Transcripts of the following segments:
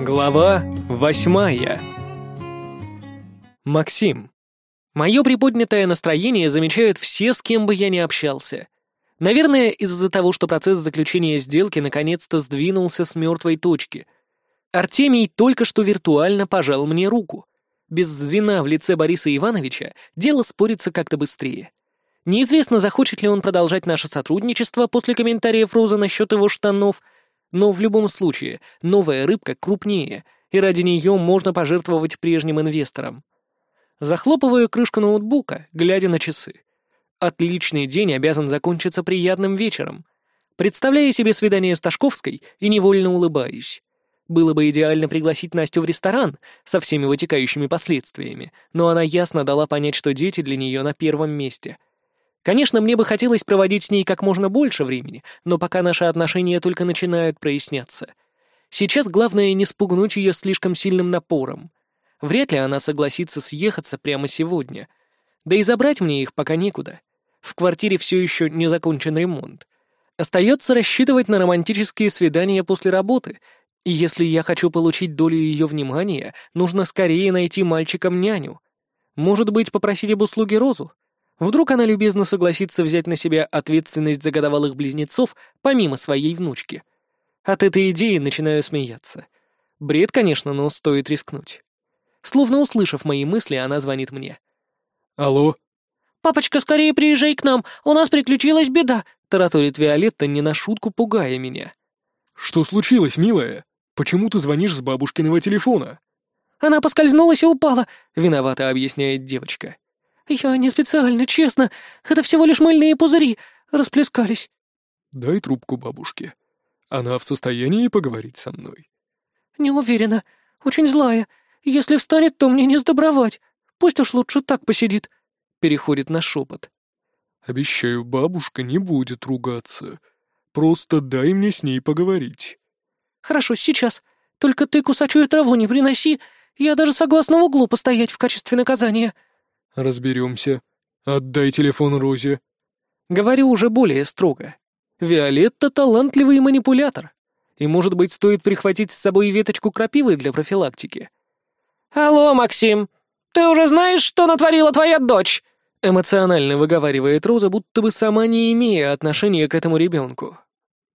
Глава восьмая. Максим. Мое приподнятое настроение замечают все, с кем бы я ни общался. Наверное, из-за того, что процесс заключения сделки наконец-то сдвинулся с мертвой точки. Артемий только что виртуально пожал мне руку. Без звена в лице Бориса Ивановича дело спорится как-то быстрее. Неизвестно, захочет ли он продолжать наше сотрудничество после комментариев Розы насчет его штанов — но в любом случае, новая рыбка крупнее, и ради нее можно пожертвовать прежним инвесторам. Захлопываю крышку ноутбука, глядя на часы. Отличный день обязан закончиться приятным вечером. Представляю себе свидание с Ташковской и невольно улыбаюсь. Было бы идеально пригласить Настю в ресторан со всеми вытекающими последствиями, но она ясно дала понять, что дети для нее на первом месте — Конечно, мне бы хотелось проводить с ней как можно больше времени, но пока наши отношения только начинают проясняться. Сейчас главное не спугнуть ее слишком сильным напором. Вряд ли она согласится съехаться прямо сегодня. Да и забрать мне их пока некуда. В квартире все еще не закончен ремонт. Остается рассчитывать на романтические свидания после работы, и если я хочу получить долю ее внимания, нужно скорее найти мальчиком няню. Может быть, попросить об услуге Розу? Вдруг она любезно согласится взять на себя ответственность за годовалых близнецов помимо своей внучки. От этой идеи начинаю смеяться. Бред, конечно, но стоит рискнуть. Словно услышав мои мысли, она звонит мне. «Алло?» «Папочка, скорее приезжай к нам, у нас приключилась беда», — тараторит Виолетта, не на шутку пугая меня. «Что случилось, милая? Почему ты звонишь с бабушкиного телефона?» «Она поскользнулась и упала», — виновато объясняет девочка. «Я не специально, честно. Это всего лишь мыльные пузыри. Расплескались». «Дай трубку бабушке. Она в состоянии поговорить со мной?» «Не уверена. Очень злая. Если встанет, то мне не сдобровать. Пусть уж лучше так посидит». Переходит на шепот. «Обещаю, бабушка не будет ругаться. Просто дай мне с ней поговорить». «Хорошо, сейчас. Только ты кусачую траву не приноси. Я даже согласна в углу постоять в качестве наказания». «Разберемся. Отдай телефон Розе». Говорю уже более строго. Виолетта — талантливый манипулятор. И, может быть, стоит прихватить с собой веточку крапивы для профилактики. «Алло, Максим, ты уже знаешь, что натворила твоя дочь?» Эмоционально выговаривает Роза, будто бы сама не имея отношения к этому ребенку.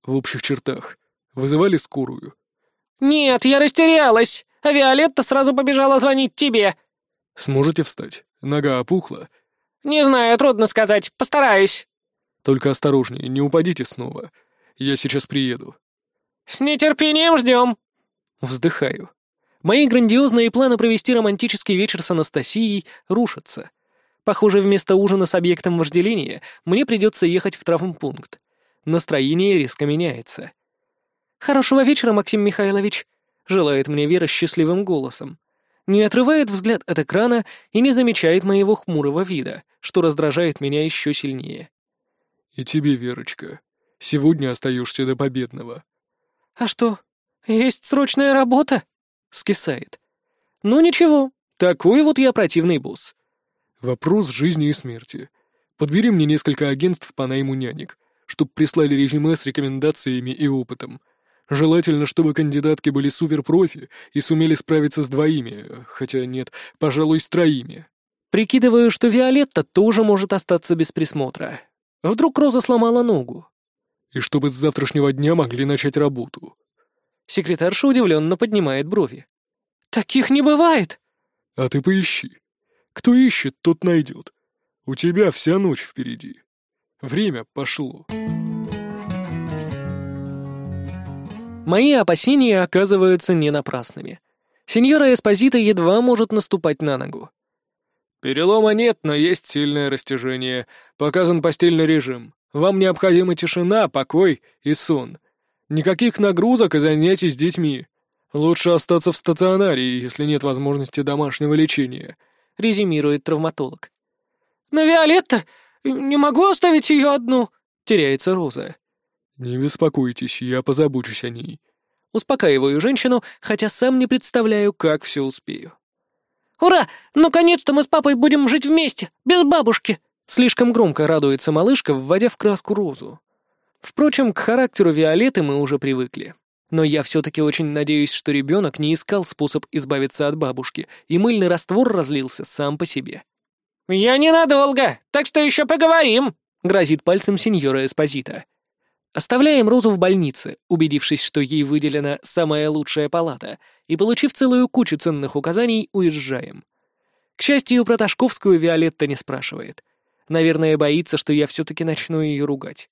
В общих чертах. Вызывали скорую. «Нет, я растерялась, а Виолетта сразу побежала звонить тебе». «Сможете встать?» Нога опухла?» «Не знаю, трудно сказать. Постараюсь». «Только осторожнее, не упадите снова. Я сейчас приеду». «С нетерпением ждем». Вздыхаю. Мои грандиозные планы провести романтический вечер с Анастасией рушатся. Похоже, вместо ужина с объектом вожделения мне придется ехать в травмпункт. Настроение резко меняется. «Хорошего вечера, Максим Михайлович», — желает мне Вера счастливым голосом не отрывает взгляд от экрана и не замечает моего хмурого вида, что раздражает меня еще сильнее. «И тебе, Верочка, сегодня остаешься до победного». «А что, есть срочная работа?» — скисает. «Ну ничего, такой вот я противный босс». «Вопрос жизни и смерти. Подбери мне несколько агентств по найму нянек, чтоб прислали резюме с рекомендациями и опытом». Желательно, чтобы кандидатки были суперпрофи и сумели справиться с двоими, хотя нет, пожалуй, с троими. Прикидываю, что Виолетта тоже может остаться без присмотра. Вдруг Роза сломала ногу. И чтобы с завтрашнего дня могли начать работу. Секретарша удивленно поднимает брови. «Таких не бывает!» «А ты поищи. Кто ищет, тот найдет. У тебя вся ночь впереди. Время пошло». Мои опасения оказываются не напрасными. Сеньора Эспозита едва может наступать на ногу. «Перелома нет, но есть сильное растяжение. Показан постельный режим. Вам необходима тишина, покой и сон. Никаких нагрузок и занятий с детьми. Лучше остаться в стационаре, если нет возможности домашнего лечения», — резюмирует травматолог. «Но Виолетта, не могу оставить ее одну», — теряется Роза. «Не беспокойтесь, я позабочусь о ней». Успокаиваю женщину, хотя сам не представляю, как все успею. «Ура! Наконец-то мы с папой будем жить вместе, без бабушки!» Слишком громко радуется малышка, вводя в краску розу. Впрочем, к характеру Виолетты мы уже привыкли. Но я все-таки очень надеюсь, что ребенок не искал способ избавиться от бабушки, и мыльный раствор разлился сам по себе. «Я ненадолго, так что еще поговорим», — грозит пальцем сеньора Эспозита. Оставляем Розу в больнице, убедившись, что ей выделена самая лучшая палата, и, получив целую кучу ценных указаний, уезжаем. К счастью, про Ташковскую Виолетта не спрашивает. Наверное, боится, что я все-таки начну ее ругать.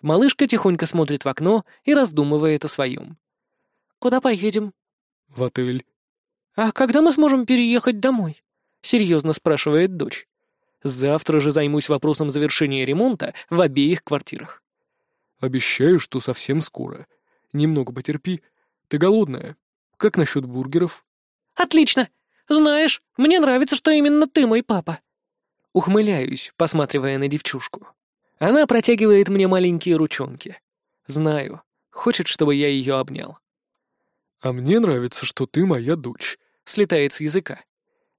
Малышка тихонько смотрит в окно и раздумывает о своем. «Куда поедем?» «В отель». «А когда мы сможем переехать домой?» — серьезно спрашивает дочь. «Завтра же займусь вопросом завершения ремонта в обеих квартирах». Обещаю, что совсем скоро. Немного потерпи. Ты голодная? Как насчет бургеров? Отлично! Знаешь, мне нравится, что именно ты мой папа. Ухмыляюсь, посматривая на девчушку. Она протягивает мне маленькие ручонки. Знаю, хочет, чтобы я ее обнял. «А мне нравится, что ты моя дочь», — слетает с языка.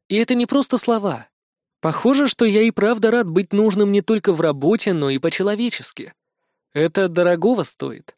И это не просто слова. Похоже, что я и правда рад быть нужным не только в работе, но и по-человечески. Это дорогого стоит.